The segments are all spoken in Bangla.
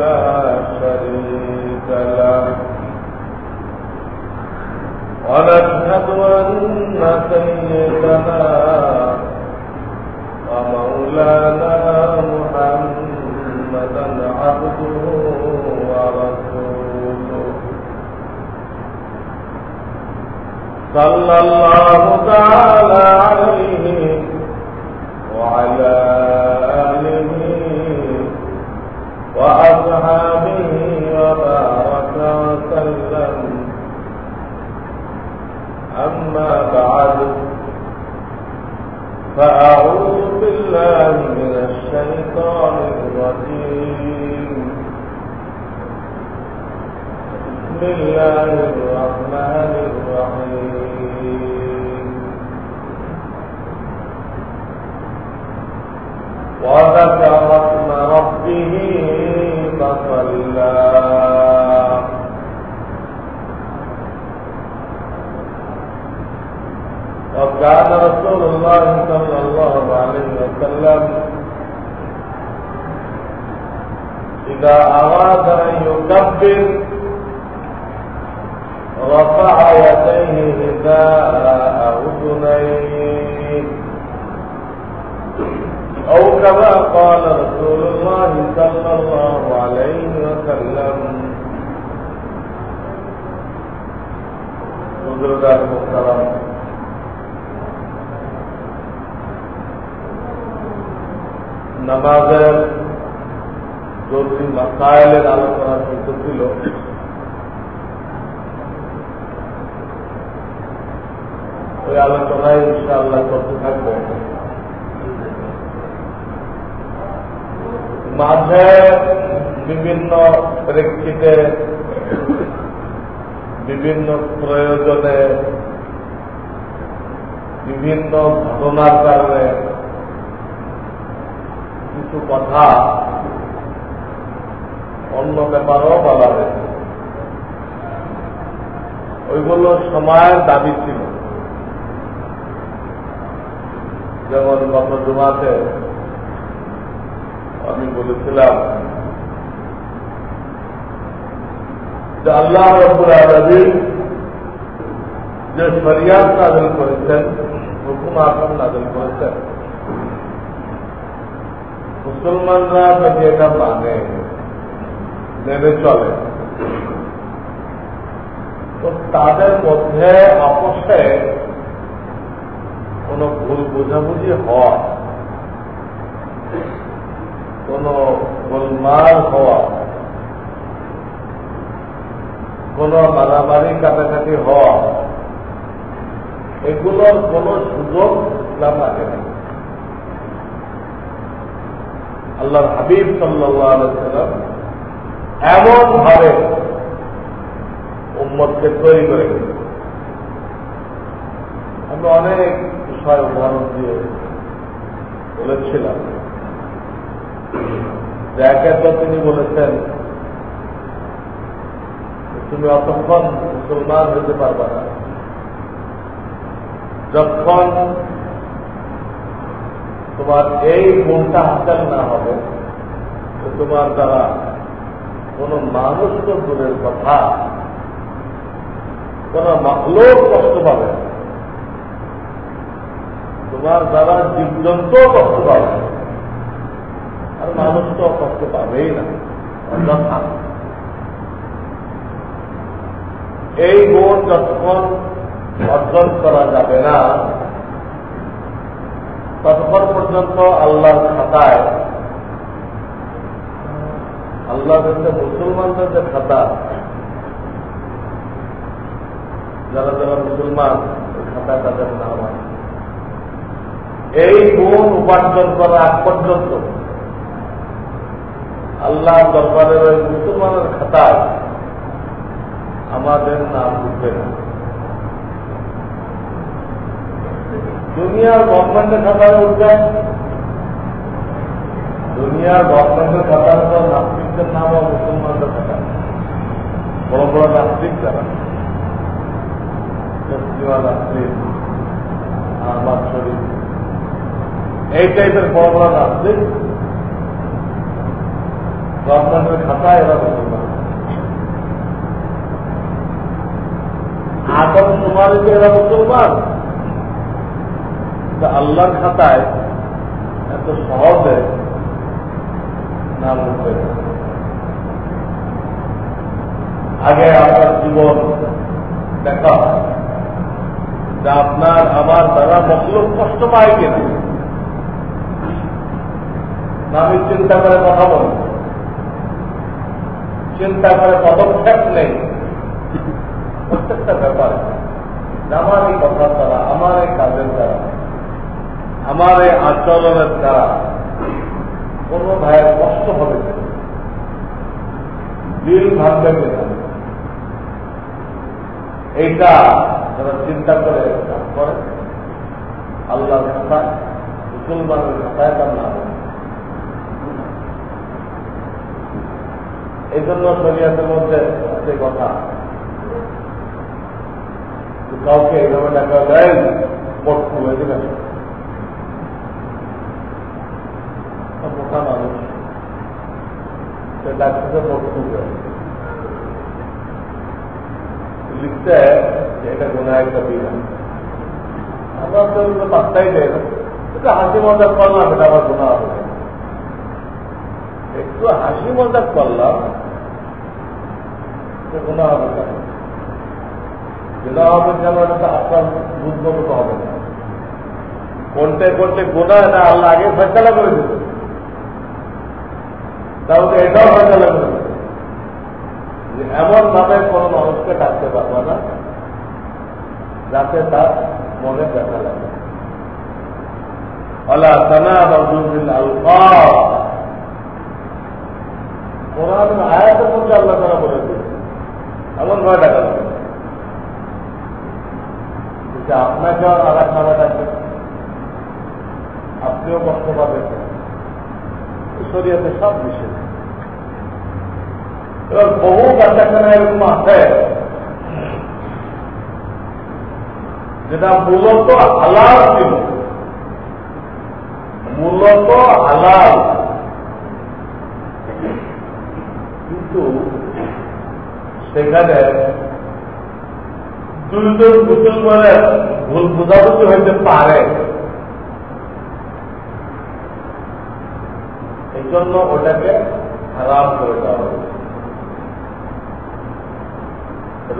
لا شريك له. ونشهد أن سيدنا ومولانا محمدا عبده ورسوله. صلى الله تعالى عليه بسم الله الرحمن الرحيم وذكر اسم ربه فصلى وكان رسول الله صلى الله عليه وسلم إذا أراد أن يكبر رفع يديه هداء أذنيه أو كما قال رسول الله صلى الله عليه وسلم حضرات محترم নামাজের জরুরি মাসাইলের আলোচনা চলতেছিল ওই আলোচনায় ইনশাআল্লাহ করতে থাকব। মাঝে বিভিন্ন প্রেক্ষিতে, বিভিন্ন প্রয়োজনে, বিভিন্ন ঘটনার কারণে কিছু কথা অন্য ব্যাপারও বলা হয়েছে। ওইগুলো সময়ের দাবি ছিল। যেমন গত জমাতে আমি বলেছিলাম যে আল্লাহ রব্বুল যে শরিয়াত নাজল করেছেন, হুকুম আসন নাজল করেছেন। মুসলমানরা যদি এটা মানে মেনে চলে, তো তাদের মধ্যে ভুল বোঝাবুঝি হওয়া, কোন গোলমাল হওয়া, কোন মারামারি কাটাকাটি হওয়া, এগুলোর কোন সুযোগ ইসলাম রাখে না আল্লাহর হাবিব সাল্লাম এমন ভাবে উম্মতকে তৈরি করে আমি অনেক বিষয় উদাহরণ দিয়ে বলেছিলাম। তো তিনি বলেছেন, তুমি অতক্ষণ মুসলমান হতে পারবে না। যখন তোমার এই গুণটা হাসিল না হবে তোমার দ্বারা কোন মানুষ তো দূরের কথা, কোন মাকলোক কষ্ট পাবে তোমার দ্বারা জীবজন্তু কষ্ট পাবে। আর মানুষ তো কষ্ট পাবেই না। অযথা এই গুণ যতক্ষণ অর্জন করা যাবে না, ততক্ষণ পর্যন্ত আল্লাহর খাতায় আল্লাহ কাছে মুসলমানদের যে খাতা, যারা যারা মুসলমান খাতায় তাদের নাম আছে। এই গুণ উপার্জন করা পর্যন্ত। আল্লাহ দরবারের ওই মুসলমানের খাতায় আমাদের নাম উঠবে না। দুনিয়ার গভর্নমেন্টের খাতায় উঠবে। দুনিয়ার গভর্নমেন্টের খাতার উপর নাস্তিকদের নাম ও মুসলমানদের খাতা বড় বড় নাস্তিক যারা। নাস্তিক আহমদ শরীফ এই টাইপের বড় বড় নাস্তিক গভর্নমেন্টের খাতায় এরা মুসলমান আদম সুমারিতে এরা মুসলমান। আল্লাহর খাতায় এত সহজে নাম আগে আপনার জীবন দেখা যে আপনার আমার দ্বারা মতলব কষ্ট পায় কিনা? আমি চিন্তা করে কথা বলি চিন্তা করে পদক্ষেপ নেই। প্রত্যেকটা ব্যাপারে আমার এই কথার দ্বারা আমার এই কাজের দ্বারা, আমার এই আচরণের দ্বারা কোন ভাইয়ের কষ্ট হবে না। দিল ভাববে এইটা যারা চিন্তা করে কাজ করে, আল্লাহর খাতায়, মুসলমানের খাতায় তার নাম। এই জন্য শরিয়াতের মধ্যে আছে কথা। কাউকে এইভাবে ডাকা দেয় পট্টু হয়েছে না মোটা মানুষ, সে ডাক্তারকে পট্টু লিখতে এটা গোনা একটা বিনা আমরা একটু হাসি মজাক করলাম হবে কেন? গোনা হবে আপনার বুঝব হবে না। গোনা এটা আল্লাহ আগে করে তাহলে এটাও করে এমন ভাবে কোন মানুষকে ডাকতে পারব না, যাতে তার মনে ব্যথা লাগে। আল্লাহ আয়াতের মধ্যে আল্লাহ তারা বলে দিয়েছে এমন ভাবে যাবে যে আপনাকে আর এক নামে ডাকবে আপনিও কষ্ট পাবেন। শরীয়তে সব বিষয় এবার বহু কাছাখানা এরকম আছে। যেটা মূলত হালাল ছিল। মূলত হালাল। কিন্তু সেখানে দুইজন মুসলমানের ভুল বোঝাবুঝি হইতে পারে। এই জন্য ওটাকে হারাম করে দেওয়া হয়েছে।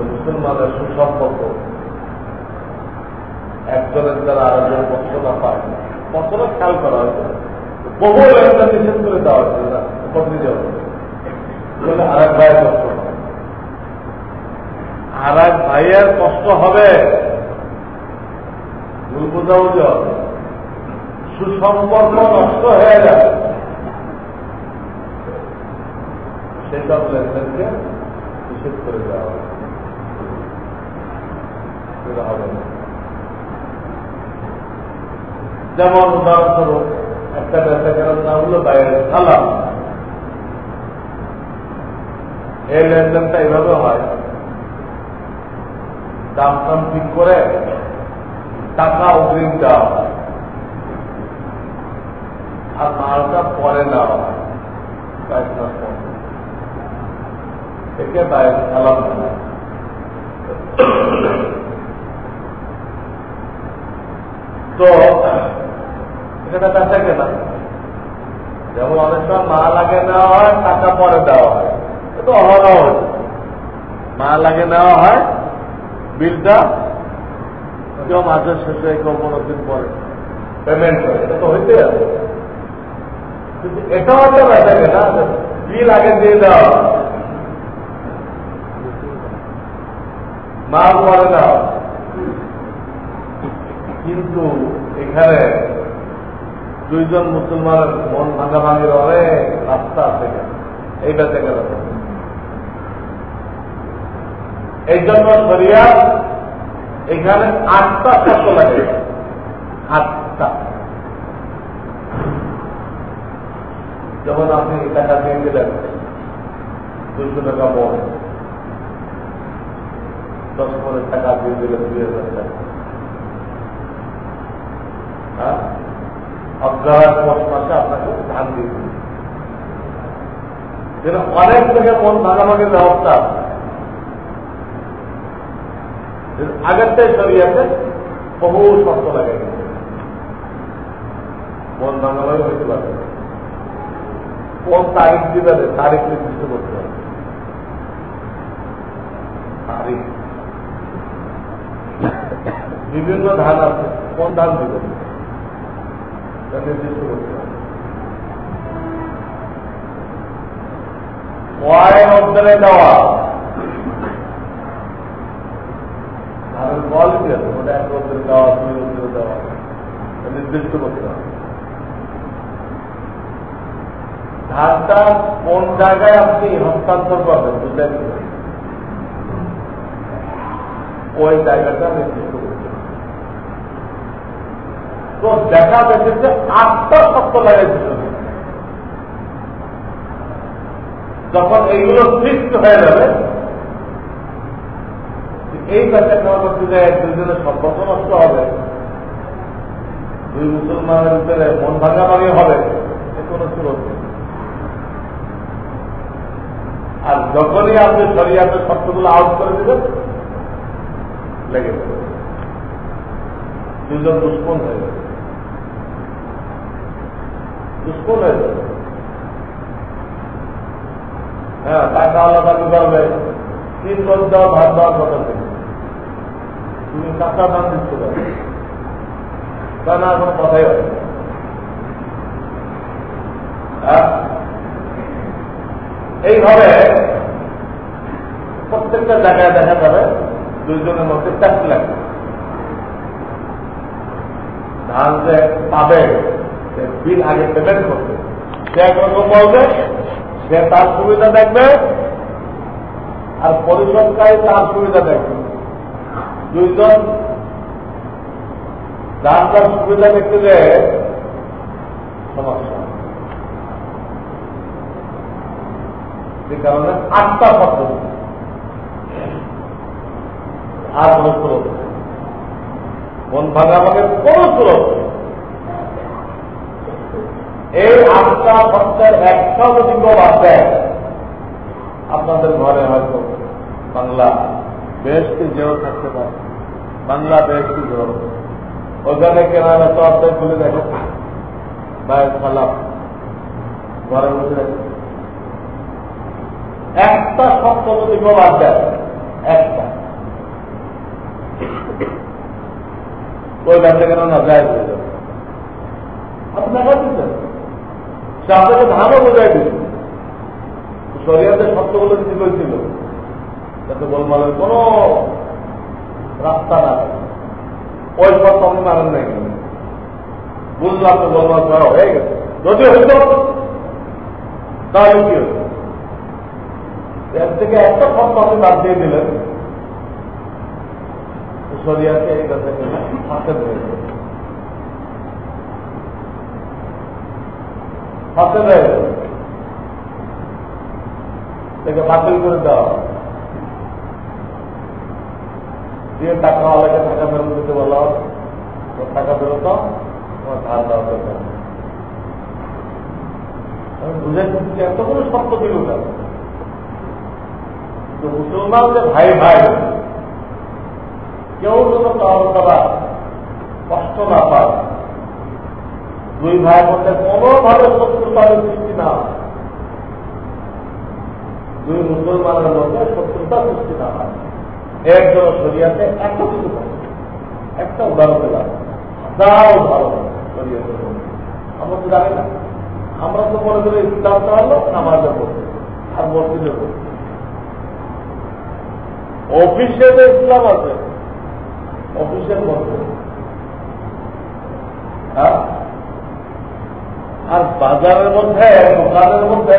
মুসলমানের সুসম্পর্ক। একজনের দ্বারা আরেকজন কষ্ট না। পায় কষ্টটা খেয়াল করা হয়েছে। বহু একটা নিষেধ করে দেওয়া হয়েছে। না উপর দিতে হবে আর এক ভাইয়ের কষ্ট আর এক ভাইয়ের কষ্ট হবে। ভুল বোঝাবুঝি হবে। সুসম্পর্ক নষ্ট হয়ে যাবে। সেসব লেনদেনকে নিষেধ করে দেওয়া হবে। যেমন উদাহরণস্বরূপ, একটা ব্যবসাকের নাম হলো বাইরের সালাম এই লেনদেনটা এইভাবে হয়। দাম টাম ঠিক করে টাকা অগ্রিম দেওয়া হয় আর মালটা পরে নেওয়া হয় একে বাইরে সালাম তো, এখানে বেচা কেনা যেমন অনেক সময় মা লাগে নেওয়া হয়, টাকা পরে দেওয়া হয়। এটা অহরহ মা লাগে নেওয়া হয় বিলটা কেউ কেউ দিন পরে। পেমেন্ট করে এটা তো হইতে আছে কিন্তু এটাও একটা কেনা বিল আগে দিয়ে মাল পরে কিন্তু এখানে দুইজন মুসলমানের মন ভাঙাভাঙির অনেক রাস্তা আছে। এই বেঁচে গেল এই জন্য সরিয়া এখানে আটটা শব্দ লাগে। আটটা। যেমন আপনি টাকা দিয়ে দিলেন দুশো টাকা মন দশ পনেরো টাকা দিয়ে দিলেন, দুই হাজার টাকা। হ্যাঁ? অগ্রহার পথ মাসে আপনাকে ধান দিয়ে দিলেন। অনেক থেকে মন ভাগাভাগির ব্যবস্থা আছে। আগেরটাই সরিয়েছে বহু শর্ত লাগে। মন ভাঙাভাগি হইতে পারে। কোন তারিখ দিবে, তারিখ নির্দিষ্ট করতে হবে। তারিখ। বিভিন্ন ধান আছে, কোন ধান দিবে? নির্দিষ্ট করতে হবে। কয় অর্জনে দেওয়া। কোয়ালিটি আছে ওটা এক অর্জনে দেওয়া দুই অর্জনে দেওয়া নির্দিষ্ট করতে হবে। ধানটা কোন জায়গায় আপনি হস্তান্তর করবেন, বুঝলেন ওই জায়গাটা নির্দিষ্ট করতে তো দেখা যাচ্ছে যে আটটা শব্দ লাগাইছিল যখন এইগুলো ফিক্সড হয়ে যাবে এই কাজটা কেমন করতে যায় দুইজনের সম্পর্ক নষ্ট হবে, দুই মুসলমানের ভিতরে মন ভাঙাভাঙি হবে কোনো সুরত আর যখনই আপনি শরিয়াতের শব্দগুলো আউট করে দিবেন, লেগে দুজন দুষ্কন হয়ে যাবে। দুষ্কন হয়ে যাবে। হ্যাঁ টাকা আলাদা করবে তিন দেওয়া ভাত দেওয়ার কথা তুমি টাকা দাম দিচ্ছ তা না, কোনো কথাই হয় হ্যাঁ? এইভাবে প্রত্যেকটা জায়গায় দেখা যাবে দুইজনের মধ্যে চাপ লাগবে। ধান যে পাবে বিল আগে পেমেন্ট করবে। সে একরকম বলবে, সে তার সুবিধা দেখবে, আর পরিষদকারী তার সুবিধা দেখবে। দুইজন যার তার সুবিধা দেখতে যে সমস্যা। যে কারণে আটটা পদ্ধতি আর কোন স্রোত মন ভাগাভাগের কোন স্রোত এই আটটা পথের একটা যদি দেয়। আপনাদের ঘরে হয়তো বাংলা বেশটি যেও থাকতে পারে। বাংলা বেশটি যেও ওখানে কেনারা তো অর্ধেক খুলে দেখে, বাইরে সালাম, ঘরে বসে দেখে। একটা শব্দ যদি কেউ বাদ দেয়, একটা। ওই ব্যবসা কেন না যায় হয়ে যাবে আপনি দেখা দিচ্ছেন? সে আপনাকে ধানও বোঝাই দিচ্ছে। শরীয়তের শব্দগুলো যদি বলছিল? যাতে গোলমালের কোন রাস্তা না ওই পথ আপনি মানেন নাই বুঝলাম তো গোলমাল করা হয়ে গেছে। যদি হইত, তাহলে কি হতো এর থেকে একটা শব্দ আপনি বাদ দিয়ে দিলেন। শরিয়াকে এই কথাকে হাতে হয়ে বাতিল করে দেওয়া দিয়ে টাকা ওয়ালাকে টাকা ফেরত দিতে বলা হবে টাকা ফেরত তোমার ধার দেওয়া দরকার বুঝে এত কোনো শব্দ দিল না মুসলমান যে ভাই ভাই, কেউ যেন তারা কষ্ট না পায়, দুই ভাইয়ের মধ্যে কোনোভাবে শত্রুতার সৃষ্টি না দুই মুসলমানের মধ্যে শত্রুতা সৃষ্টি না হয়। একজন শরিয়াতে এত কিছু একটা উদাহরণ দিলাম। হাজার উদাহরণ শরিয়াতে তো জানি না। আমরা তো মনে করি ইসলামটা হলো নামাজের মধ্যে আর মসজিদের মধ্যে অফিসে তো ইসলাম আছে। অফিসের মধ্যে হ্যাঁ? আর বাজারের মধ্যে, দোকানের মধ্যে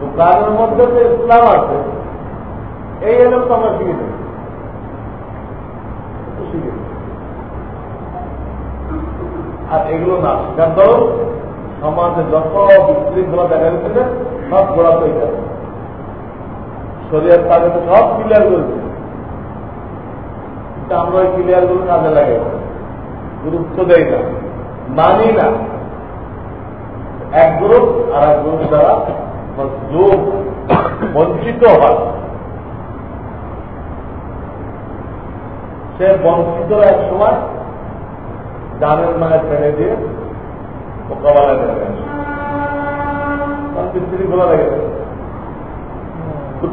দোকানের মধ্যে যে ইসলাম আছে। এই এলাম তো আমরা আর এগুলো না। শেখার ধরো সমাজে যত বিশৃঙ্খলা দেখা গেছে সব গোড়া যাবে। শরীরের তাদের সব ক্লিয়ার করেছে কিন্তু আমরা ওই ক্লিয়ারগুলো কাজে লাগে গুরুত্ব দেয় না। মানি না। এক গ্রুপ আর এক গ্রুপ দ্বারা যোগ বঞ্চিত হয়। সে বঞ্চিত এক সময় জানের মায়ের ফেলে দিয়ে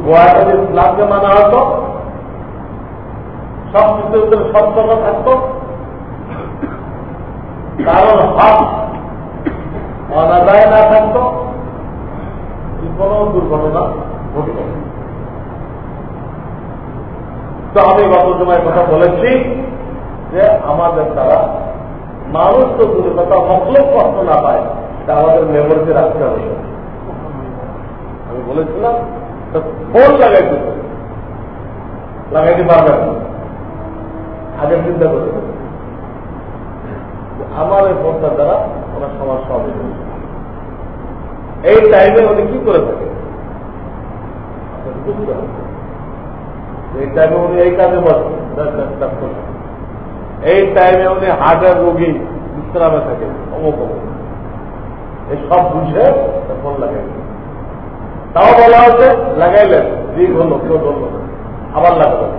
গোয়াটা যে ইসলামকে মানা সব কিছুর সত্যতা কারণ অনাদায় না থাকতো কোন দুর্ঘটনা ঘটত। তো আমি গত সময় কথা বলেছি যে আমাদের দ্বারা মানুষ তো দূরে কথা মতলব কষ্ট না পায়, তা আমাদের মেমোরিতে রাখতে হবে। আমি বলেছিলাম ফোন লাগাইতে লাগাইতে পারবেন আগে চিন্তা করতে আমার এই ফোনটার দ্বারা ওনার সমস্যা হবে এই টাইমে উনি কি করে থাকে এই টাইমে উনি এই কাজে বসেন। এই টাইমে উনি হার্টের রোগী বিশ্রামে থাকে এই সব বুঝে ফোন লাগাই তাও বলা হচ্ছে লাগাইলেন, রিং হলো কেউ আবার লাগাবেন।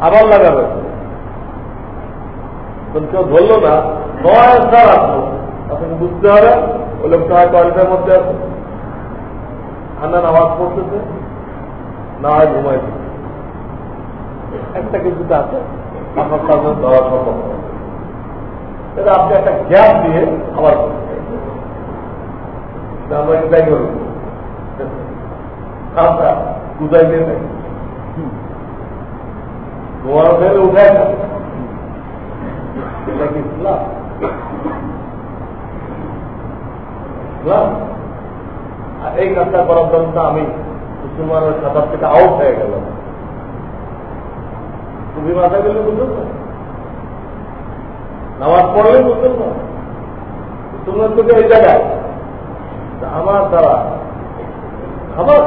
আবার লাগাবেন। কেউ ধরলো না নয় স্যার আসলো। আপনাকে বুঝতে হবে? ওই লোকটা হয় টয়লেটের মধ্যে আছে আন্না নামাজ পড়তেছে না হয় ঘুমাইছে। একটা কিছুতে আছে। আপনার সম্ভব এটা আপনি একটা গ্যাপ দিয়ে আবার না। এই কাজটা করার জন্য আমি মুসলমানের খাতার থেকে আউট হয়ে গেল তুমি মাথা গেলে মুসলমান নামাজ পড়লে মুসলমান মুসলমান থেকে এই জায়গায়। আমার দ্বারা খাবার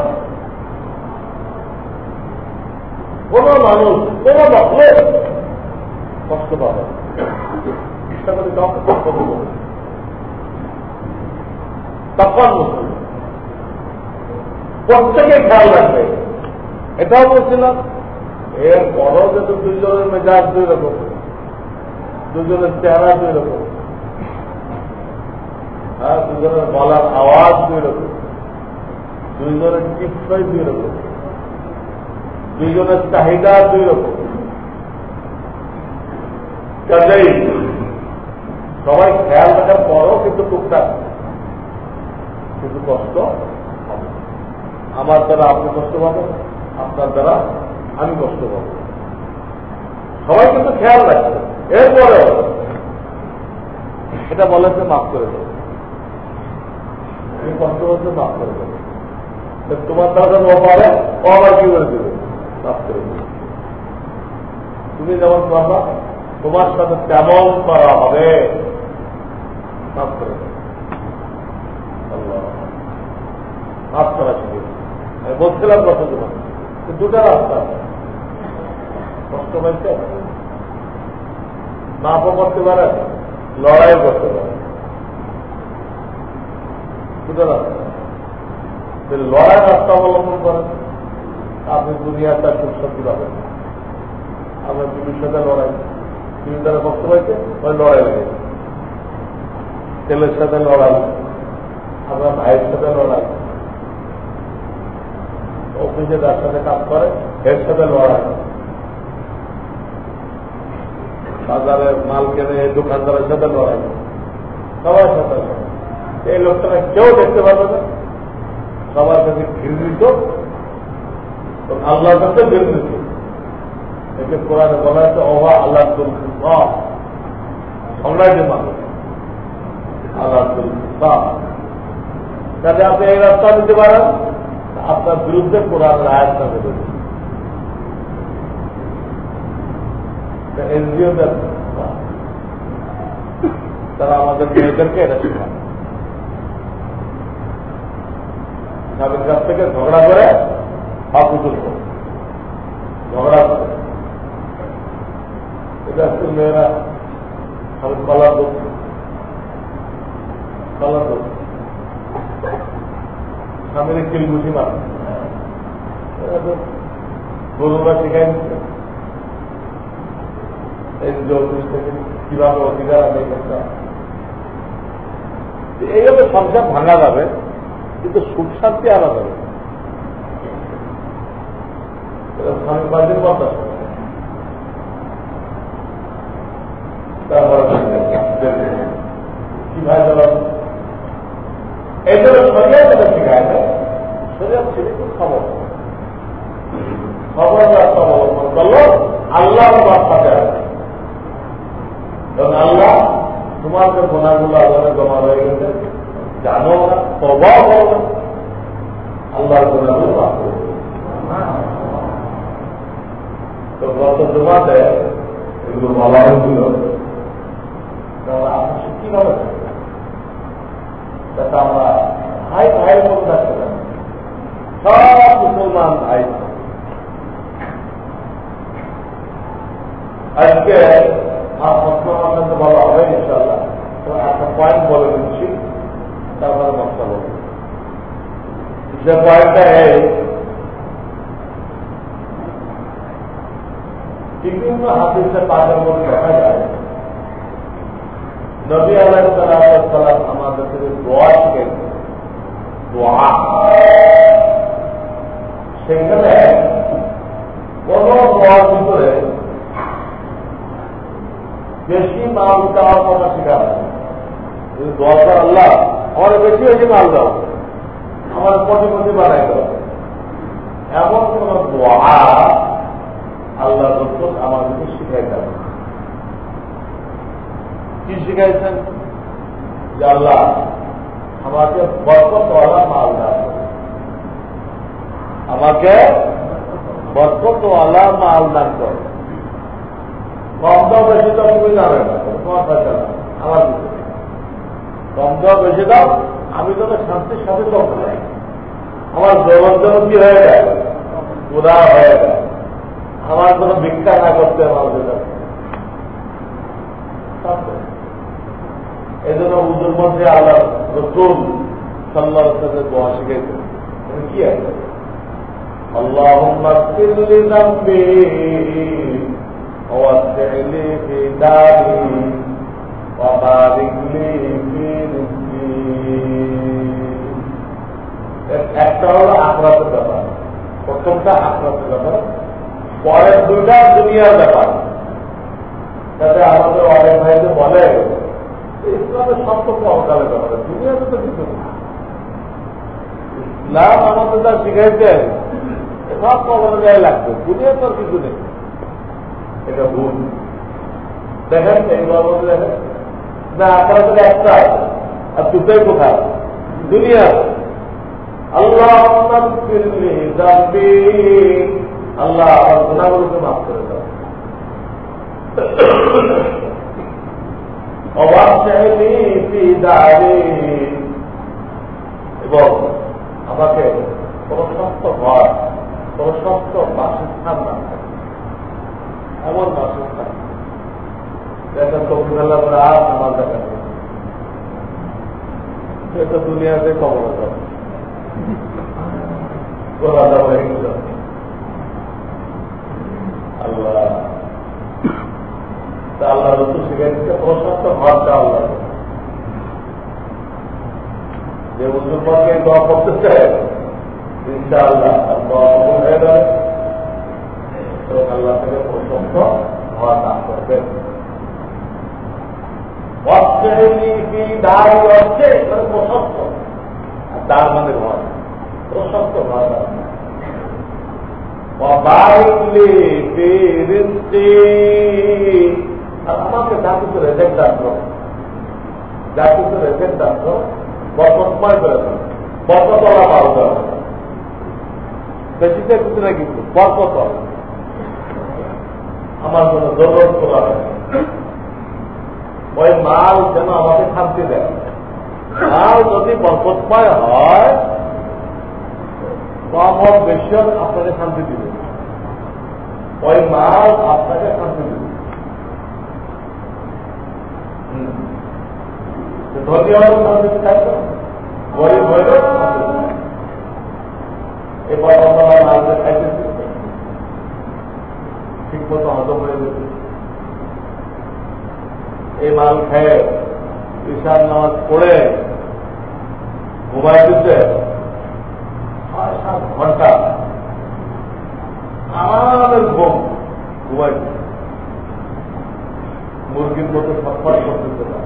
কোন মানুষ, কোন মহলে কষ্ট পাবে প্রত্যেকে খেয়াল রাখবে। এটাও বলছিলাম এর বড় যেহেতু দুইজনের মেজাজ দুই রকম, দুজনের চেহারা দুই রকম হ্যাঁ দুজনের বলার আওয়াজ দুই রকম, দুইজনের চিৎসই দুই রকম, দুইজনের চাহিদা দুই রকম। কাজেই সবাই খেয়াল রাখার পরও কিন্তু টুকটাক, কিন্তু কষ্ট হবে। আমার দ্বারা আপনি কষ্ট পাবেন, আপনার দ্বারা আমি কষ্ট পাবো সবাই কিন্তু খেয়াল রাখবে এরপরেও এটা বলেছে মাফ করে দেবে। তুমি কষ্ট করছে মাফ করে দেবে। তোমার দ্বারা ও পারে, ও আবার কি করে দেবে? মাফ করে দেবে। তুমি যেমন পাবা তোমার সাথে তেমন করা হবে। মাফ করে মাফ করা শিখে আমি বলছিলাম কত তোমার দুটা রাস্তা পাইছে মাপও করতে পারেন লড়াইও করতে পারেন সুতরাং লড়াই রাস্তা অবলম্বন করেন আপনি দুনিয়াটা খুব শক্তি পাবেন। আপনার বিবির সাথে লড়াই। তিনি তারা কষ্ট পাইছে, ওই লড়াই লাগে ছেলের সাথে লড়াই আপনার ভাইয়ের সাথে লড়াই। অফিসে যার সাথে কাজ করে এর সাথে লড়াই। বাজারে মাল কেনে দোকানদারের সাথে লড়াই। সবার সাথে এই লোকটা কেউ দেখতে পারবে না। সবার কাছে ঘৃণিত আল্লাহর কাছে ঘৃণিত একে কোরআনে বলা হচ্ছে অবা আল্লাহ সংগ্রাহী মানুষ আল্লাহ আপনি এই রাস্তা নিতে পারেন। আপনার বিরুদ্ধে কোরআনের আয়াত নামে দেবেন এনজিওদের তারা আমাদের মেয়েদেরকে এটা শেখায় স্বামীর কাছ থেকে ঝগড়া করে উচুল করে। ঝগড়া করে। এটা হচ্ছে মেয়েরা কলার দুধ কলার স্বামীর কিলগুছি মার গরুরা শিখাই কীভাবে অধিকার আদায় করতে এইভাবে সংসার ভাঙা যাবে কিন্তু সুখ শান্তি আলাদা হবে। স্বামী বাজির কথা তারপরে কি ভাই চলো এই জন্য সরিয়া যেটা শিখায় না সরিয়া ছেলে খুব খবর খবর রাস্তা অবলম্বন করল আল্লাহ রাস্তাতে আছে কারণ আল্লাহ তোমার যে গোনাগুলো আল্লাহরে জমা হয়ে গেছে জানো না তবাও করো না আল্লাহর গোনাগুলো মাফ করে তো গত জমাতে এগুলো বলা হয়েছিল আপনি কীভাবে যাতে আমরা ভাই ভাইয়ের মতো থাকতে পারি সব মুসলমান ভাই আজকে আর প্রশ্ন আমাদের বলা হবে ইনশাল্লাহ তো একটা পয়েন্ট বলে দিচ্ছি তারপরে মশলা বলব যে পয়েন্টটা এই বিভিন্ন হাদিসে পাকের মধ্যে দেখা যায় নবী আলাইসালাম আমাদের থেকে দোয়া শিখেছেন দোয়া সেখানে কোন দোয়ার ভিতরে বেশি মাল দেওয়ার কথা শেখাবে যদি দরকার আল্লাহ আমার বেশি বেশি মাল দাও আমার কোটি কোটি বানাই দাও এমন কোন দোয়া আল্লাহ রসুল আমাদেরকে শিখাই দেবে কি শিখাইছেন যে আল্লাহ আমাকে বরকতওয়ালা মাল দাও আমাকে বরকতওয়ালা মাল দান করে। কম দাও, বেশি দাও, তুমি যাবে না। কম দাও, বেশি দাও, আমি তোকে শান্তির সাথে চলতে পারি আমার জবন কি হয়ে যায়? উদা হয়ে যায়। আমার কোন ভিক্ষা না করতে আমার এই জন্য। উজুর মধ্যে আল্লাহ রসুল সাল্লাহ সাথে দোয়া শিখেছেন কি আছে? আল্লাহ ووسع لي في داري وبارك لي في একটা হলো আক্রাতের ব্যাপার প্রথমটা আক্রাতের ব্যাপার পরের দুইটা দুনিয়ার ব্যাপার যাতে আমাদের অনেক ভাই যে বলে ইসলামের সম্পর্ক অকালের ব্যাপারে দুনিয়াতে তো কিছু না ইসলাম আমাদের যা শিখাইছেন সব কবরের গায়ে লাগবে। দুনিয়া তো কিছু নেই। এটা ভুল। দেখেন দেখেন। না, আপনারা তো একটা আর দুটোই কোথায়? দুনিয়া আল্লাহ আল্লাহ আমার গুণাগুলোকে মাফ করে এবং আমাকে কোন শক্ত ঘর শক্ত বাসস্থান না থাকে এমন মাসুক না একটা চোখ করে আর নামাজ দেখা এটা দুনিয়াতে কবর যাবে করা যাবে আল্লাহ। আল্লাহ রসুল শিখে দিচ্ছে প্রশস্ত ঘরটা আল্লাহ যে মুসলমানকে দোয়া করতে চায় ইনশাআল্লাহ কবুল হয়ে যাবে এবং আল্লাহ থেকে প্রশস্ত ঘর দান করবেন। হচ্ছে? মানে ঘর প্রশস্ত ঘর আমাকে যা রেজেক্ট করো। যা রেজেক্ট করো। বরকতময় করে দেন বরকতলা পাও দেওয়া বেশিতে কিছু না কিন্তু বরকত আমার জন্য জরুরত করা ওই মাল যেন আমাকে শান্তি দেয়। মাল যদি বরকতময় হয় কম বেশি আপনাকে শান্তি দিবে। ওই মাল আপনাকে শান্তি দিবে। ধনী হলেও শান্তি চাইতো গরিব হইলেও আমরা হয়ে এই মাল খেয়ে ঈশান নামাজ পড়ে ঘুমাই দিতে ঘণ্টা আমাদের ঘুম ঘুমাই মুরগির মতো ছটফট করতেছে না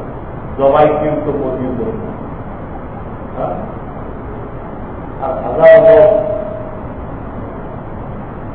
জবাই কিন্তু মুরগির মতো আর হাজার লোক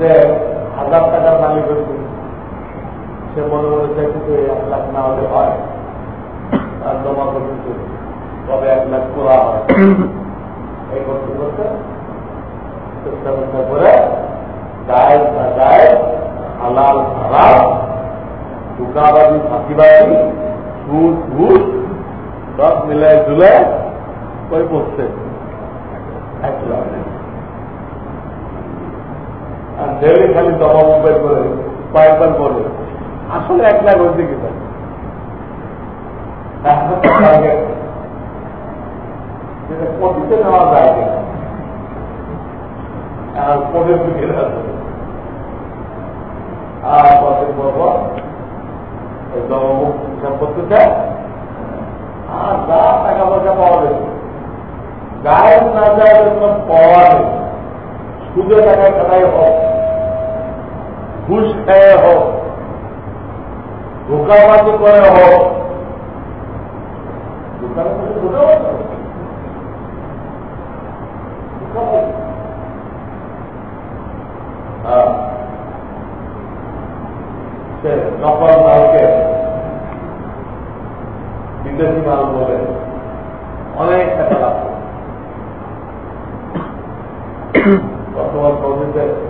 যে হাজার টাকার মালিক হচ্ছে সে মনে মনে চাইছে এক লাখ না হলে হয়। আর জমা করতে তবে এক লাখ করা হয়। এই করতে করতে চেষ্টা চেষ্টা করে গায়ে না গায়ে হালাল হারাম টুকাবাজি ফাঁকিবাজি সুদ, ঘুষ, সব মিলায় ঝুলে ওই বসছে। আর ডেলি খালি জমা মুম্বাই করে, কয়েকবার বলে আসলে এক লাখ হয়েছে কি পথিতে নেওয়া যায় আর দিকে আর পথের পর সম্পত্তিটা আর যা টাকা পয়সা পাওয়া যাবে না যায় পাওয়া নেই সুদে টাকা হোক ঘুষ খেয়ে হোক ধোকাবাজি করে হোক নকল মালকে বিদেশি মাল বলে অনেক টাকা লাভ বর্তমান সৌদিতে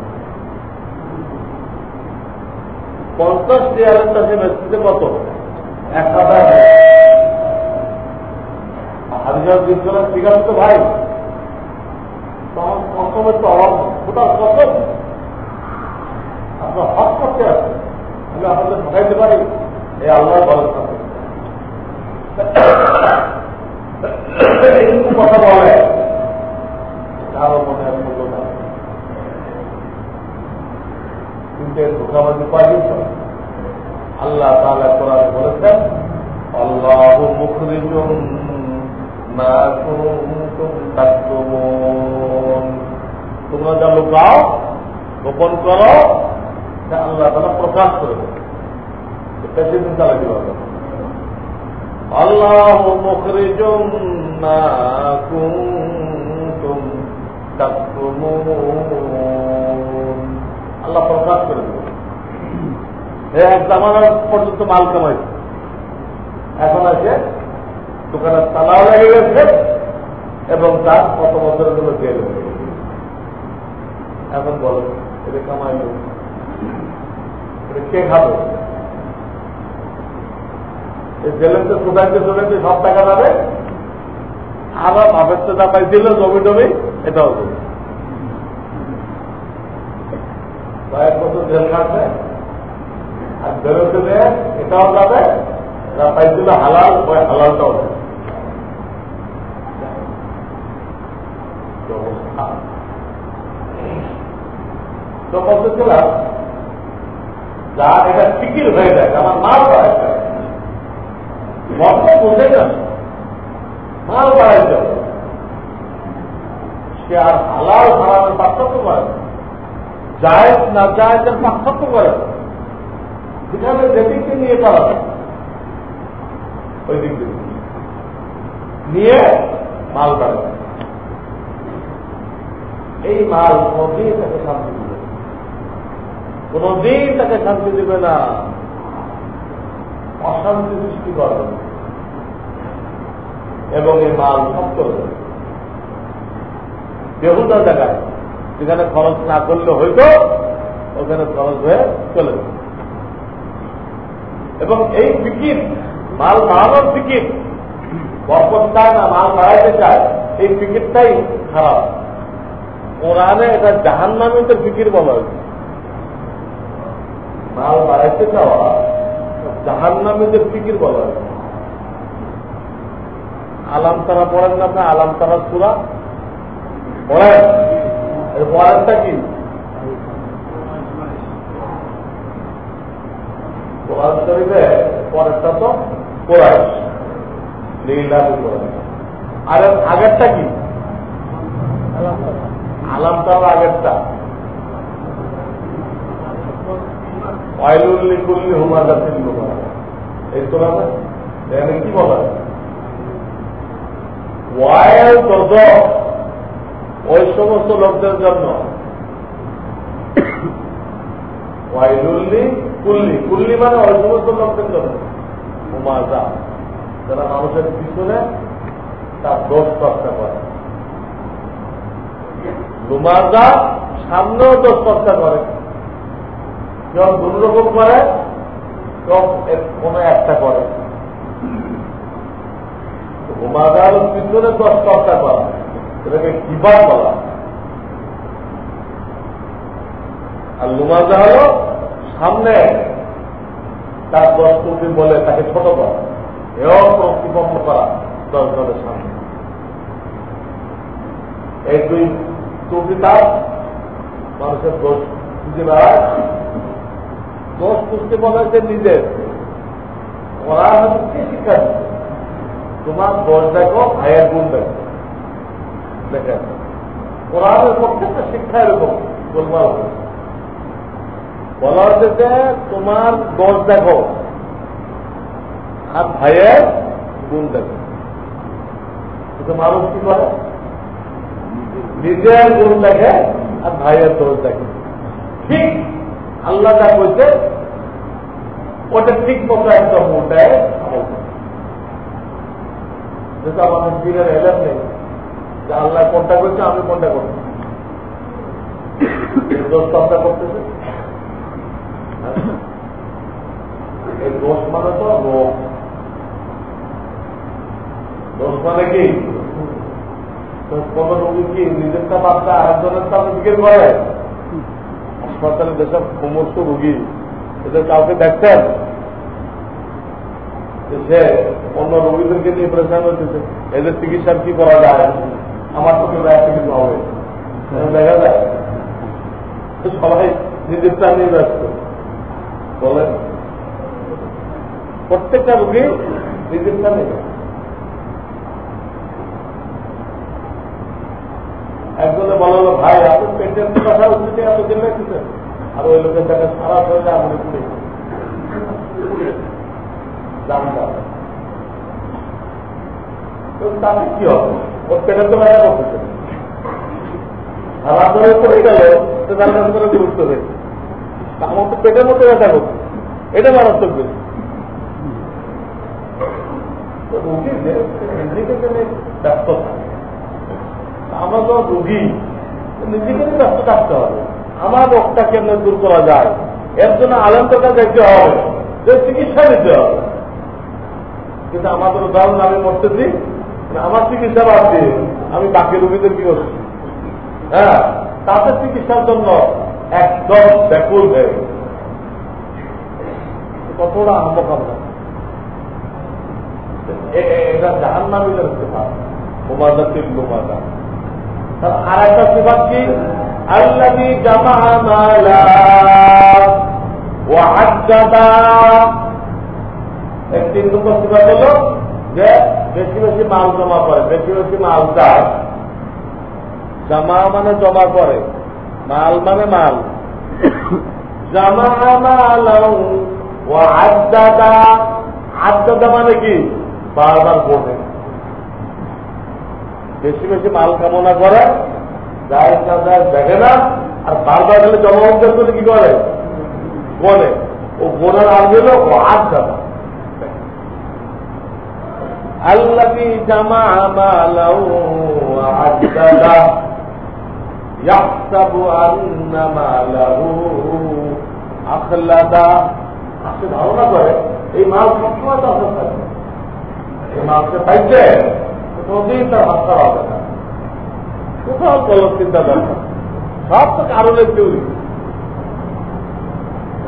পঞ্চাশ রিয়ালের কাছে বেচতে কত? এক তো ভাই। তখন তো অভাব কোথাও আপনার হক করতে আছে আমি আপনাদের ঠকাইতে পারি, এই আল্লাহ কথা বলে কারও মনে আর মূল্য না এর ধোকাবাজি পাইয়েছ আল্লাহ তাহলে কোরআনে বলেছেন, আল্লাহ মুখরিজুম মা কুনতুম তাকতুমুন। তোমরা যা লুকাও গোপন করো আল্লাহ তারা প্রকাশ করে চালা কি হবে আল্লাহ মুখরিজুম মা আল্লাহ প্রকাশ করে এক জামানার পর্যন্ত মাল কামাইছে এখন আছে, দোকানের তালাও লেগে গেছে এবং তার কত বছরের এখন বলো এটা কামাই কে খাবে? এই জেলের তো সব টাকা যাবে আবার ভাবের তো যা পাইছিল জমি টমি, এটাও কয়েক বছর জেল খাটবে। বেরোতে দেয় এটাও যাবে পাইছিল হালাল, ওই হালালটাও দেবে তো বলতেছিলাম, যা এটা ফিকির হয়ে যায় আমার মাল বাড়াইতে মর্ম বোঝে না, মাল বাড়াইতে হবে সে আর হালাল হারামের পার্থক্য করে জায়জ না জায়জের পার্থক্য করে যেখানে যেদিককে নিয়ে করা হয় ওই দিক নিয়ে মাল বাড়াবে এই মাল কোনদিন তাকে শান্তি দিবে কোনদিন তাকে শান্তি দিবে না। অশান্তি সৃষ্টি করবে এবং এই মাল দেবে বেহুদা জায়গায়। যেখানে খরচ না করলে হইতো ওখানে খরচ হয়ে চলে যাবে এবং এই ফিকির মাল বাড়ানোর ফিকির বরকত চায় না, মাল বাড়াইতে চায়, এই ফিকিরটাই খারাপ। কোরআনে এটা জাহান নামীদের ফিকির বলা হয়েছে। মাল বাড়াইতে চাওয়া জাহান নামীদের ফিকির বলা হয়েছে। আলাম তারা পড়েন না আপনি? আলাম তারা সুরা? পড়েন। এর পরেরটা কি? কোরআন শরীফে, পরেরটা তো আর, আগেরটা কি? আলাম তার আগেরটা? ওয়াইলুল্লি কুল্লি হুমাদা সিল্লু এই তো এখানে কি বলা ওয়াইল দজ ওই সমস্ত লোকদের জন্য। ওয়াইলুল্লি কুল্লি কুল্লি মানে ওই সমস্ত লোকদের জন্য। হুমাজা যারা মানুষের পিছনে তার দোষ চর্চা করে। লুমাজা সামনেও দোষ চর্চা করে। কেউ দুরকম করে কোন একটা করে। হুমাজার পিছনে দোষ চর্চা করা। এটাকে কিবার বলা। আর লুমাজা হল সামনে তার দশ কোটি বলে তাকে ছোট করা। এও প্রতিপন্ন করা দশ জনের সামনে। এই দুই টুপি তার মানুষের দোষ খুঁজে দোষ খুঁজতে বলে যে নিজের। ওরা হচ্ছে শিক্ষা তোমার দোষ দেখো, ভাইয়ের গুণ দেখো। দেখেন, কোরআনের প্রত্যেকটা শিক্ষা এরকম, গোলমাল বলা হচ্ছে যে তোমার দোষ দেখো। আর ভাইয়ের গুণ দেখো। কিন্তু মানুষ কি করে? নিজের গুণ দেখে আর ভাইয়ের দোষ দেখে। ঠিক আল্লাহ যা বলছে ওটা ঠিক মতো একদম ওটায় যেহেতু আমাদের দিনের এলেন নেই, যে আল্লাহ কোনটা করছে আমি কোনটা করছি? দোষ চর্চা করতেছে। এই দোষ মানে তো রোগ। মানে কি? কোন রোগী কি নিজেরটা বাচ্চা আরেকজনের তা জিজ্ঞেস করে? হাসপাতালে যেসব সমস্ত রুগী এদের কাউকে দেখতেন সে অন্য রোগীদেরকে নিয়ে প্রেশান হচ্ছে এদের চিকিৎসার কি করা যায়? আমার তো কেউ একটা কিছু হবে। দেখা যায়। সবাই নিজেরটা নিয়ে ব্যস্ত। বলেন। প্রত্যেকটা রোগী নিয়ে একজনে বলা হলো ভাই, আপনি পেটের কথা উঠতে এত দিন লাগতেছেন আর ওই লোকের দেখা সারা শরীরে আগুনে পুড়ে তাতে কি হবে? ওর পেটের তো ব্যথা করতেছে। সারা পড়ে গেল সে তার গুরুত্ব দেয় আমার তো পেটের মতো ব্যথা করছে। এটা মারাত্মক বেশি। রুগী নিজেকে ব্যস্ত রুগী নিজেকে ব্যস্ত থাকতে হবে। আমার রোগটা কেমন দূর করা যায়? এর জন্য আলমটাকে দেখতে হবে, যে চিকিৎসা দিতে হবে। কিন্তু আমাদের উদাহরণ আমি মরতেছি আমার চিকিৎসা বাদ দিয়ে আমি বাকি রুগীদের কি করছি? হ্যাঁ তাদের চিকিৎসার জন্য একদম ব্যাকুল হয়ে কতটা আহ্বক আমরা এটা জাহান নামিদের হতে পারে। বোমাদা তিন আর একটা সিফাত কি? আল্লাহি জামা মালা ও আজ্জাদা। তিন নম্বর সিফাত হলো যে বেশি বেশি মাল জমা করে বেশি বেশি মাল চায়। জামা মানে জমা করে। মাল মানে মাল। জামাদাদা আদাদা মানে কি? বারবার বোঝে বেশি বেশি মাল কামনা করে, যায় না যায় দেখে না, আর বারবার গেলে জমা করে কি করে? বলে। ও বোনের আর গেল ও আট আল্লাহ জামা মাল আট দাদা يحسب أن ماله أخلدا আসে ধারণা করে এই মাল সবসময় তার থাকে এই মালকে পাইছে কোনদিন তার হাত করা হবে না কোথাও গলত চিন্তা দরকার সব তো কারণের তৈরি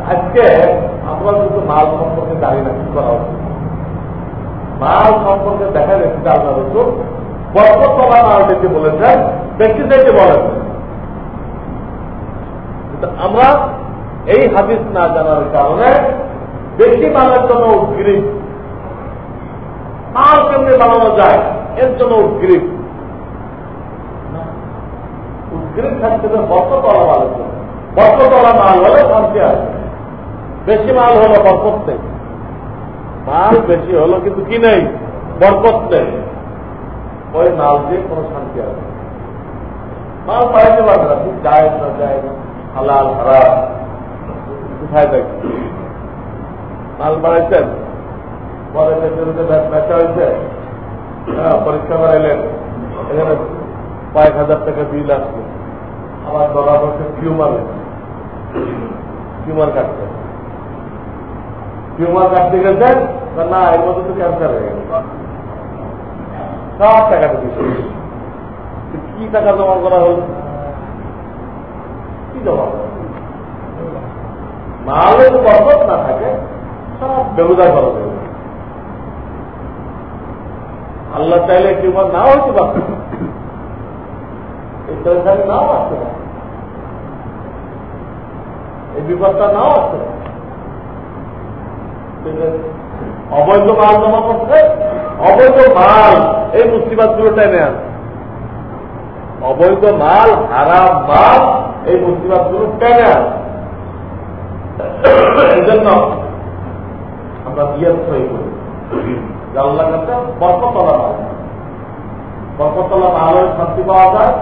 আজকে আমরা কিন্তু মাল সম্পর্কে জানি না কি করা উচিত মাল সম্পর্কে দেখা যাচ্ছে আল্লাহ রসুল বরকতলা মাল দিতে বলেছেন ব্যক্তি থেকে বলেছেন আমরা এই হাদিস না জানার কারণে বেশি মালের জন্য উদ্গ্রীব। মাল কেমনি বানানো যায়? এর জন্য উদ্গ্রীব। উদ্গ্রীব থাকতে বর্ততলা মালের জন্য বর্ততলা মাল হলে শান্তি আছে। বেশি মাল হলো বরকত নেই। মাল বেশি হলো কিন্তু কি নেই? বরকত নেই। ওই মাল দিয়ে কোন শান্তি আছে। মাল পাইতে পারবে না ঠিক যায় না যায় না। হালাল, হারাম। কোথায় দেখি মাল বাড়াইছেন? পরে বেচা হয়েছে? হ্যাঁ পরীক্ষা বাড়াইলেন। এখানে কয়েক হাজার টাকা বিল আসবে আবার ধরা পড়ছে টিউমার টিউমার কাটতে টিউমার কাটতে গেছেন? না এর মধ্যে তো ক্যান্সার হয়ে গেছে। সব দিচ্ছে কি টাকা জমা করা হল? কি করা মালের বরকত না থাকে, সব করা যাবে আল্লাহ চাইলে নাও হতে পারত এই পরেশানি নাও আসতে এই বিপদটা নাও আসতে অবৈধ মাল জমা করছে অবৈধ মাল, এই মুসিবাদগুলো টেনে আনছে অবৈধ মাল, হারাম মাল এই মুসিবাদগুলো টেনে আনছে এই জন্য আমরা বিয়ের সই করি আল্লাহ কাছে বরকতলা মাল বরকতলা মাল শান্তি পাওয়া যায়।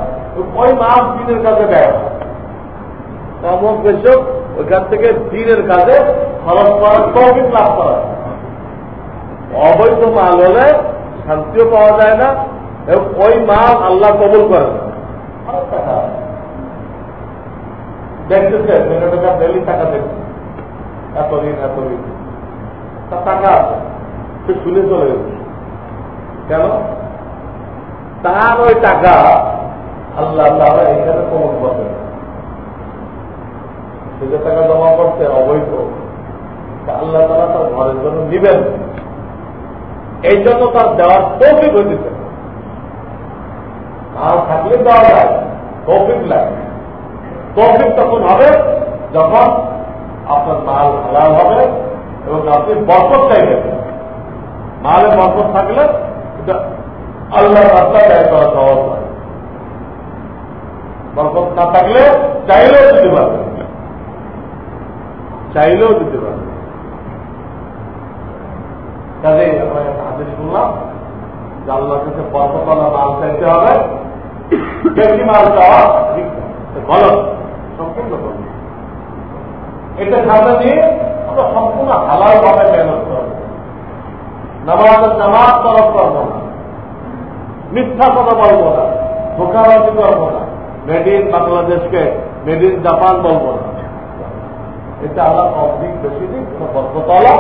ওই মাল দিনের কাজে দেয় কমক বেশক ওইখান থেকে দিনের কাজে খরচ করার তৌফিক লাভ করা অবৈধ মাল হলে শান্তিও পাওয়া যায় না। এবং ওই মাল আল্লাহ কবুল করে না দেখতেছে টাকা ডেলি টাকা দেখছে। এতদিন এতদিন। তার টাকা আছে, সে শুনে চলে গেছে। কেন? তার ওই টাকা আল্লাহ তারা এখানে কমন করবে। সে টাকা জমা করতে অবৈধ আল্লাহ তারা তার ঘরের জন্য নিবেন এই জন্য তার দেওয়ার তৌফিক হইতেছে। আর থাকলে দেওয়া যায় তৌফিক লাগে। তৌফিক তখন হবে যখন আপনার মাল হালাল হবে এবং আপনি বরকত চাইবেন মালে বরকত থাকলে আল্লাহ রাস্তা ব্যয় করা সহজ হয়। বরকত না থাকলে চাইলেও দিতে পারবে চাইলেও দিতে পারবে কাজেই আমরা হাতে শুনলাম যে আল্লাহর কাছে বরকতলা মাল চাইতে হবে। বেশি মাল চাওয়া সম্পূর্ণ গলত। এটা সামনে দিয়ে আমরা সম্পূর্ণ হালাল ভাবে মেহনত করব। নামাজের জামাত তরফ করব না। মিথ্যা কথা বলব না। ধোকাবাজি করব না। মেড ইন বাংলাদেশকে মেড ইন জাপান বলব না। এটা আল্লাহ অধিক বেশি দিক বদ্ধতলা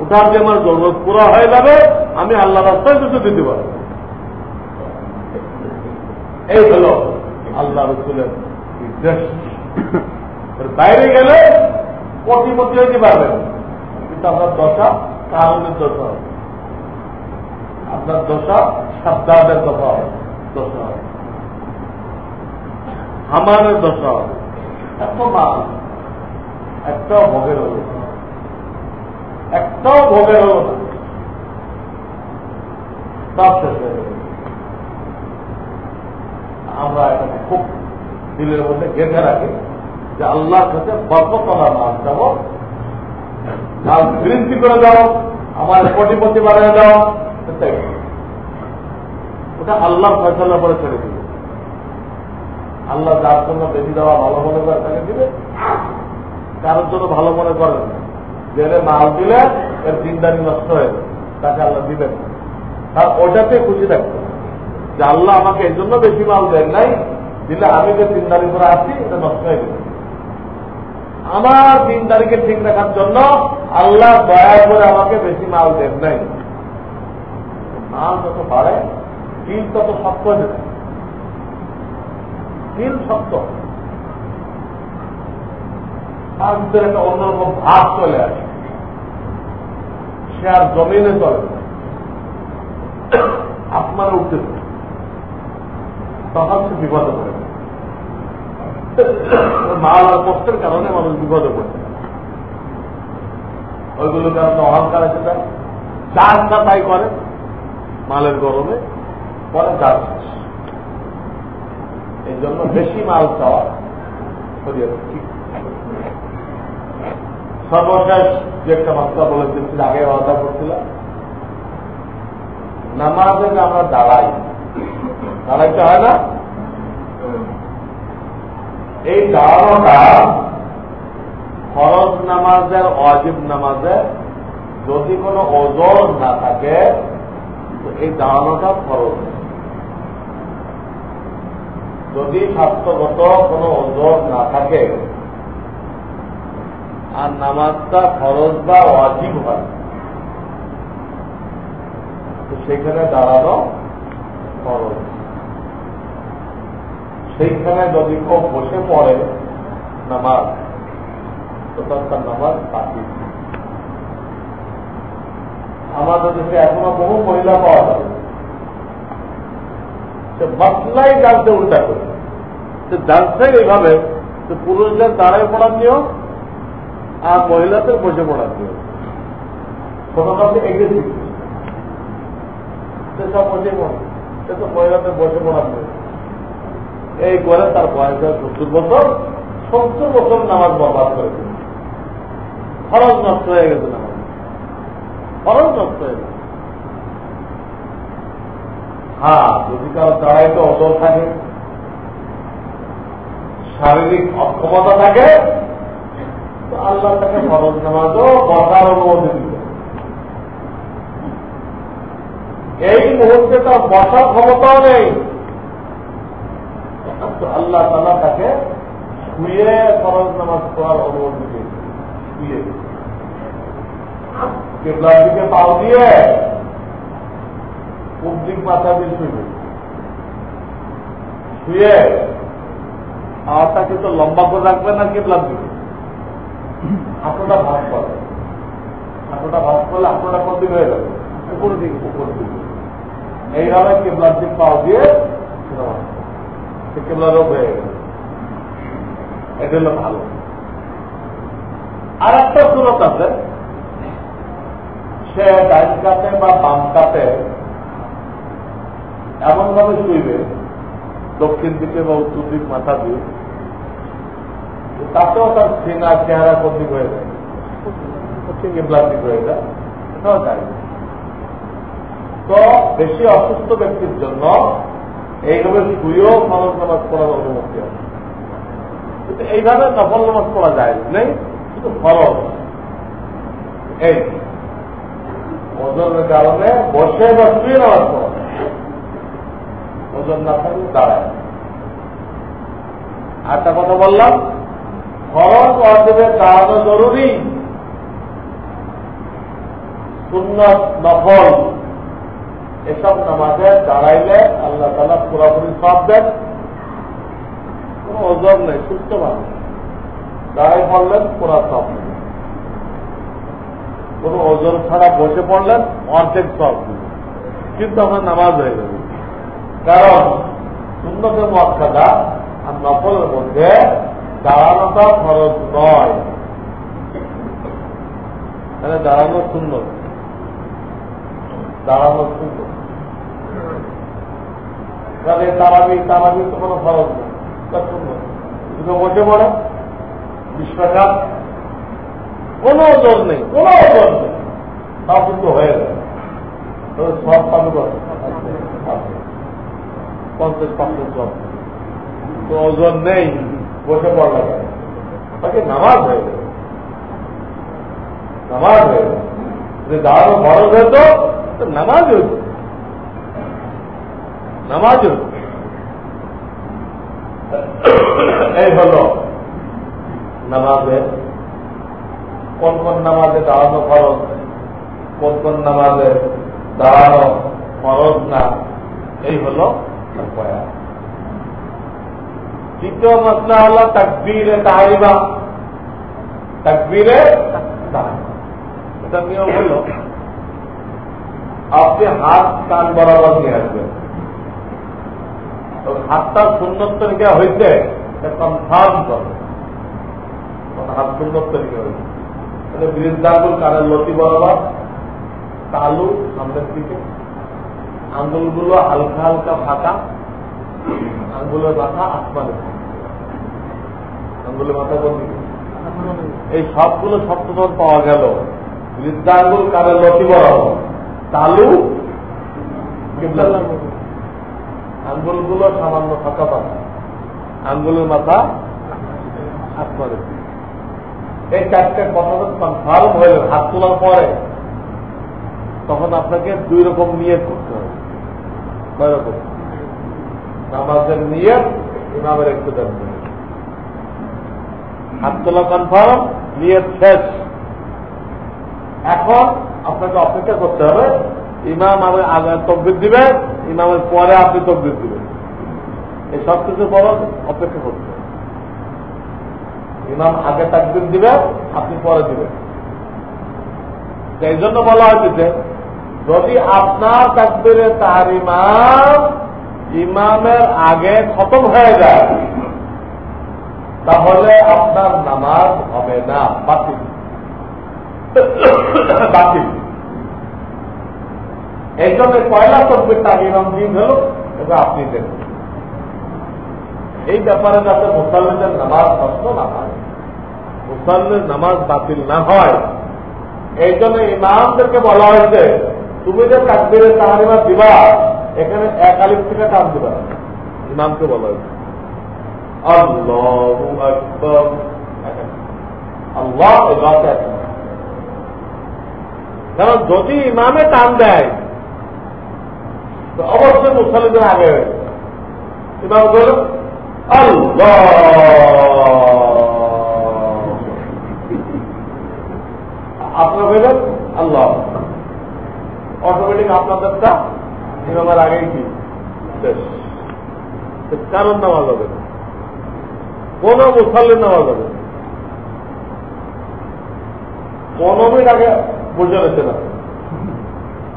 ওটার যে আমার জরুরত পুরো হয়ে যাবে, আমি আল্লাহ রাস্তায় কিছু দিতে পারব। এই হল আল্লাহ রসুলের নির্দেশ বাইরে গেলে কোটিপতি হইতে পারবেন। কিন্তু আপনার দশা কারণের দশা হবে। আপনার দশা সাবধানের দশা হবে। দশা হবে। হামানের দশা হবে। এত মাল। একটাও ভোগের হল একটাও ভোগের হল না। সব শেষ হয়ে আমরা এখানে খুব দিলের মধ্যে গেঁথে রাখি। যে আল্লাহর কাছে বরকতলা মাল যাব আর বৃদ্ধি করে দাও, আমার কোটিপতি বানিয়ে দাও ওটা আল্লাহ ফয়সলার পরে ছেড়ে দিবে। আল্লাহ যার জন্য বেশি দেওয়া ভালো মনে করে তাকে দিবে। কারোর জন্য ভালো মনে করেন না। জেলে মাল দিলে এর দিনদারি নষ্ট হয়ে যাবে। তাকে আল্লাহ দিবেন তার ওটাতে খুশি থাকবে যে আল্লাহ আমাকে এই জন্য বেশি মাল দেন নাই, দিলে আমি যে দিনদারি করে আছি এটা নষ্ট হয়ে গেছে আমার দিনদারিকে ঠিক রাখার জন্য আল্লাহ দয়া করে আমাকে বেশি মাল দেন নাই। মাল যত বাড়ে দিন তত শক্ত হয়ে দিন শক্ত। তার ভিতরে একটা অন্যরকম ভাব চলে আসে। সে আর জমিনে চলে আপনার উঠতেছে তখন সে বিপদে পড়ে। মাল আর কষ্টের কারণে মানুষ বিপদে পড়ছে। ওইগুলো কারণে অহংকার যায় যার যা তাই করে, মালের গরমে পরে যার এই জন্য বেশি মাল চাওয়া ঠিক সর্বশেষ যে একটা মাত্রা বলে দিচ্ছি আগে আলাদা করছিলাম। নামাজে আমরা দাঁড়াই, দাঁড়াইতে হয় না। এই দাঁড়ানোটা ফরজ নামাজের অজিব নামাজে যদি কোনো ওজন না থাকে, তো এই দাঁড়ানোটা ফরজ। যদি স্বাস্থ্যগত কোনো ওজন না থাকে, আর নামাজটা ফরজ বা অজিব হয়, তো সেখানে দাঁড়ানো ফরজ। সেইখানে যদি কেউ বসে পড়ে নামাজ, তো তার নামাজ বাকি আমাদের দেশে এখনও বহু মহিলা পাওয়া যাবে সে মশলাই জানতে উল্টা করে। সে জানছে এইভাবে যে পুরুষদের দাঁড়ায় পড়ার দিও আর মহিলাদের বসে পড়ার দিও ছোটখাটো এগিয়ে শিখছে সে সব বসে পড়ে, সে তো মহিলাদের বসে পড়ার নিয়ম। এই করে তার বয়স হয় সত্তর বছর সত্তর বছর নামাজ বরবাদ করে দিল। খরচ নষ্ট হয়ে গেছে নামাজ। খরচ নষ্ট হয়ে হ্যাঁ যদি কারও দাঁড়াইতে অদর থাকে, শারীরিক অক্ষমতা থাকে, তো আল্লাহ তাকে খরচ নামাজও বসার অনুমতি দিবে। এই মুহূর্তে তার বসার ক্ষমতাও নেই। তো আল্লাহ তালা তাকে শুয়ে ফরজ নামাজ পড়ার অনুমতি দিয়েছে। শুয়ে কেবলার দিকে পাও দিয়ে মাথা দিয়ে শুয়ে কিন্তু লম্বা করে রাখবে না কেবলার দিকে। হাঁটুটা ভাগ করে হাঁটুটা ভাগ করলে হাঁটুটা কোন দিকে হয়ে যাবে? উপর দিকে উপর দিকে। এইভাবে কেবলার দিক পাও দিয়ে কেবলার রোগ হয়ে গেল এটা হলো ভালো। আর একটা সুরত আছে। সে ডাইন কাতে বা বাম কাতে এমন ভাবে শুইবে, দক্ষিণ দিকে বা উত্তর দিক মাথা দিয়ে তাতেও তার সিনা চেহারা কোন হয়ে যায়। দিক হয়ে যায়। তো বেশি অসুস্থ ব্যক্তির জন্য এইভাবে শুয়েও ফরজ নামাজ পড়ার অনুমতি আছে কিন্তু এইভাবে নফল নামাজ পড়া যায় নেই? শুধু ফরজ। এই, ওজনের কারণে বসে বা শুয়ে নামাজ পড়া ওজন না থাকলে দাঁড়ায় একটা কথা বললাম খরচ অজবে দাঁড়ানো জরুরি। সুন্নত নফল এসব নামাজে দাঁড়াইলে আল্লাহ তালা পুরাপুরি সব দেন। কোন ওজন নেই, সুস্থ মানুষ। দাঁড়াই পড়লেন, পুরা সব কোন ওজন ছাড়া বসে পড়লেন, অর্ধেক সব কিন্তু আমার নামাজ হয়ে যাবে কারণ সুন্নতের মর্যাদা আর নফলের মধ্যে দাঁড়ানোটা খরচ নয়। তাহলে দাঁড়ানো সুন্দর দাঁড়ানো সুন্দর তাহলে তারাবি তারাবি তো কোনো খরচ নেই। সুন্দর বসে পড়ে। বিশ্বকাপ কোনো ওজন নেই, কোনো ওজন নেই। তা কিন্তু হয়ে যায়। সব চালু করে। পঞ্চাশ পঞ্চাশ জন তো ওজন নেই, বসে পড়লা তাকে নামাজ হয়ে যাবে নামাজ হয়ে যাবে যদি দাঁড়ানো খরচ হতো তো নামাজ হইত নামাজ এই হল নামাজে কোন কোন নামাজে দাঁড়ানো খরচ কোন কোন নামাজে দাঁড়ানো খরচ না, এই হল বয়ান দ্বিতীয় মশলা হল তকবীরে তাহারিমা। তকবীরে এটা নিয়ম হল, আপনি হাত কান বরাবর নিয়ে আসবেন। হাতটা সুন্দর তরিকা হয়েছে কনফার্ম করে। হাত সুন্দর হয়েছে। বৃদ্ধাঙ্গুল কানের লতি বরাবর তালু সামনের দিকে। আঙ্গুলগুলো হালকা হালকা ফাঁকা আঙ্গুলের মাথা আসমানে। আঙ্গুলের মাথা কোন এই সবগুলো সপ্তম পাওয়া গেল। বৃদ্ধাঙ্গুল কানের লতি বরাবর তালু আঙ্গুলগুলো সামান্য ফাঁকা পাতা আঙ্গুলের মাথা আসমানে এই চারটে কথা কনফার্ম হয়ে হাত তোলার পরে, তখন আপনাকে দুই রকম নিয়ত করতে হবে। কয় রকম। নামাজের নিয়ত, ইমামের একটু দেন হাত তোলা কনফার্ম নিয়ত শেষ। এখন আপনাকে অপেক্ষা করতে হবে ইমাম আগে তকবির দিবেন ইমামের পরে আপনি তকবির দিবেন। এই সব কিছু বড় অপেক্ষা করতে ইমাম আগে তাকবির দিবেন আপনি পরে দিবেন। এই জন্য বলা হয়েছে যদি আপনার তাকবিরে তার ইমাম, ইমামের আগে খতম হয়ে যায়, তাহলে আপনার নামাজ হবে না, বাতিল। বাতিল। এই জন্য পয়লা তকবিরটা আগে ইমাম দিয়ে গেল এবার আপনি দেন এই ব্যাপারে যাতে মুসাল্লিদের নামাজ নষ্ট না হয়, মুসাল্লির নামাজ বাতিল না হয়, এই জন্য ইমামদেরকে বলা হয়েছে, তুমি যে তাকবিরের তাহারিমা দিবা, এখানে এক আলিফ থেকে টান দিবা ইমামকে বলা হয়েছে। আল্লাহ কারণ যদি ইমামে টান দেয় অবশ্যই মুসলিমদের আগে হয়েছে। আপনার বলবেন, আল্লাহ। অটোমেটিক আপনাদেরটা ইমামের আগেই কি? কারণ নেওয়া যাবে না। কোন মুসাল্লির নেওয়া যাবে না। পনেরো মিনিট আগে বসে রয়েছে না।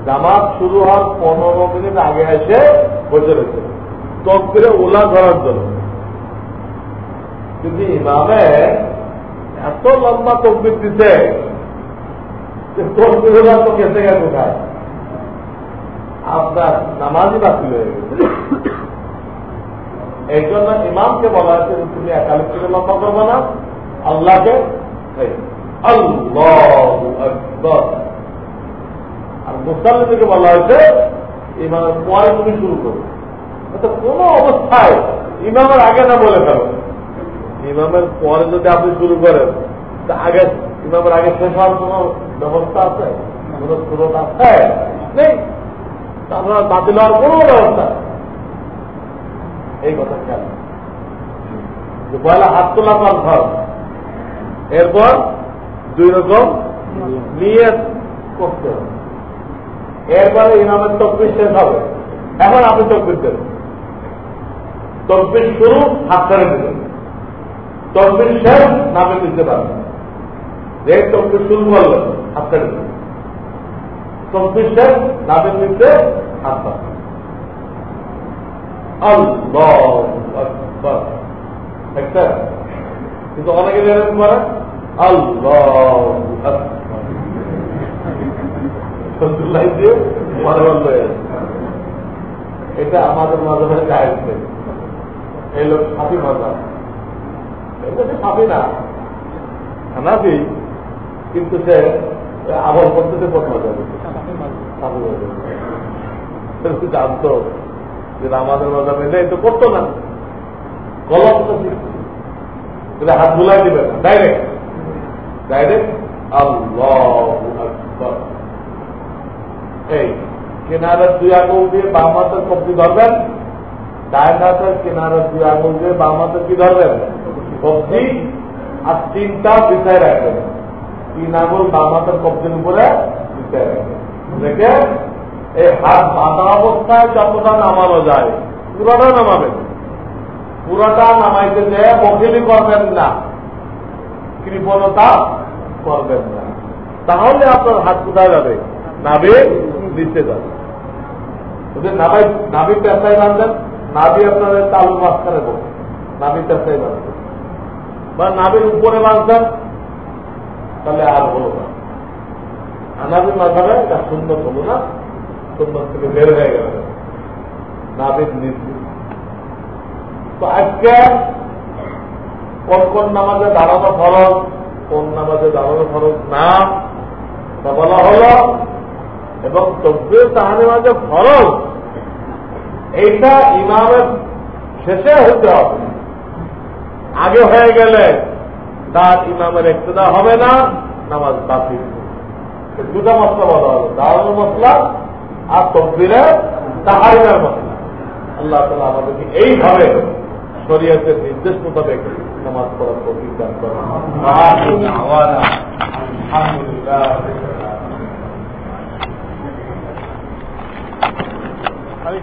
জামাত শুরু হওয়ার পনেরো মিনিট আগে এসে বসে রয়েছে। তকবিরে ওলা ধরার জন্য। কিন্তু ইমামে এত লম্বা তকবির দিতে ওলা তো কেসে গেছে কোথায়? আপনার নামাজই বাতিল হয়ে গেছে। এই জন্য ইমামকে বলা হয়েছে, তুমি একালিক থেকে লম্বা না। আল্লাহকে আল্লাহ মুসলিম থেকে বলা হয়েছে ইমামের পরে তুমি শুরু করো। তো কোন অবস্থায় ইমামের আগে না বলে ফেলো। ইমামের পরে যদি আপনি শুরু করেন আগে ইমামের আগে শেষ হওয়ার কোন ব্যবস্থা আছে? কোন সুরত আছে? নেই। তারপর বাতিল হওয়ার কোন ব্যবস্থা এই কথা খেয়াল যে পয়লা হাত তোলা পার ধর এরপর দুই রকম নিয়ে করতে হবে। এরপরে ইমামের তকবির শেষ হবে। এখন আপনি তকবির দেবেন তকবির শুরু, হাত ছেড়ে দেবেন তকবির শেষ নামে দিতে পারবেন। যে তকবির শুরু করলেন, হাত ছেড়ে দেবেন তকবির শেষ নামে দিতে হাত পাবেন কিন্তু অনেকে এরকম করে এটা আমাদের মাঝে এই লোক মজা এটা সে না হানাফি কিন্তু সে আবল পদ্ধতি মজা জানতো যে আমাদের মজা মেলে তো করতো না। কলম তো হাত বুলাই দিবে না। ডাইরেক্ট ডাইরেক্ট আল্লাহ এই কেনারের দুই আঙুল দিয়ে বাম হাতের কবজি ধরবেন ডাইন হাতের কেনারের দুই আঙুল দিয়ে বাম হাতের কি ধরবেন? কবজি আর তিনটা বিছায় রাখবেন। তিন আঙুল বাম হাতের কবজির উপরে বিছায় রাখবেন। দেখে? এই হাত বাঁধা অবস্থায় যতটা নামানো যায়, পুরোটা নামাবেন। পুরোটা নামাইতে যে বকিলি করবেন না, কৃপণতা করবেন না। তাহলে আপনার হাত কোথায় যাবে? নাবে নিচে যাবে। ওদের নাবাই নাবি পেশায় বাঁধবেন নাবি আপনাদের তালু মাঝখানে বসে নাবি পেশায় বাঁধবেন বা নাবির উপরে বাঁধবেন তাহলে আর হলো না। আনাবির মাঝাবে এটা সুন্দর হলো না, সুন্দর থেকে বের হয়ে গেল। নাবির নিচে তো আজকে কোন কোন নামাজে দাঁড়ানো ফরজ, কোন নামাজে দাঁড়ানো ফরজ না বলা হল এবং তব্বির তাহানের মাঝে ফরজ এইটা ইমামের শেষে হতে হবে আগে হয়ে গেলে তার ইমামের একটুদা হবে না নামাজ বাতিল দুটা মশলা বলা হলো দাঁড়ানোর মশলা আর তব্বিরে তাহারিমের মশলা আল্লাহ তালা আমাদেরকে এইভাবে শরীয়তের নির্দেশ মোতাবেক নামাজ পড়ার দান করেন আলহামদুলিল্লাহ はい。